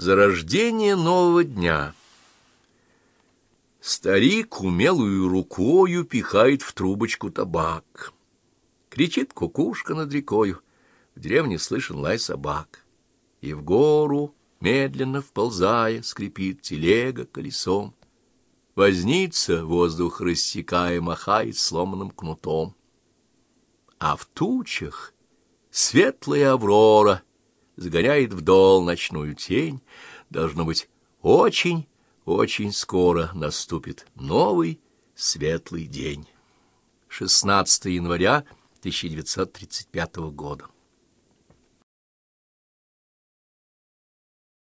Зарождение нового дня. Старик умелую рукою пихает в трубочку табак. Кричит кукушка над рекою, в деревне слышен лай собак. И в гору, медленно вползая, скрипит телега колесом. Возница, воздух рассекая, махает сломанным кнутом. А в тучах светлая аврора — загоняет вдол ночную тень, должно быть, очень, очень скоро наступит новый светлый день. 16 января 1935 года.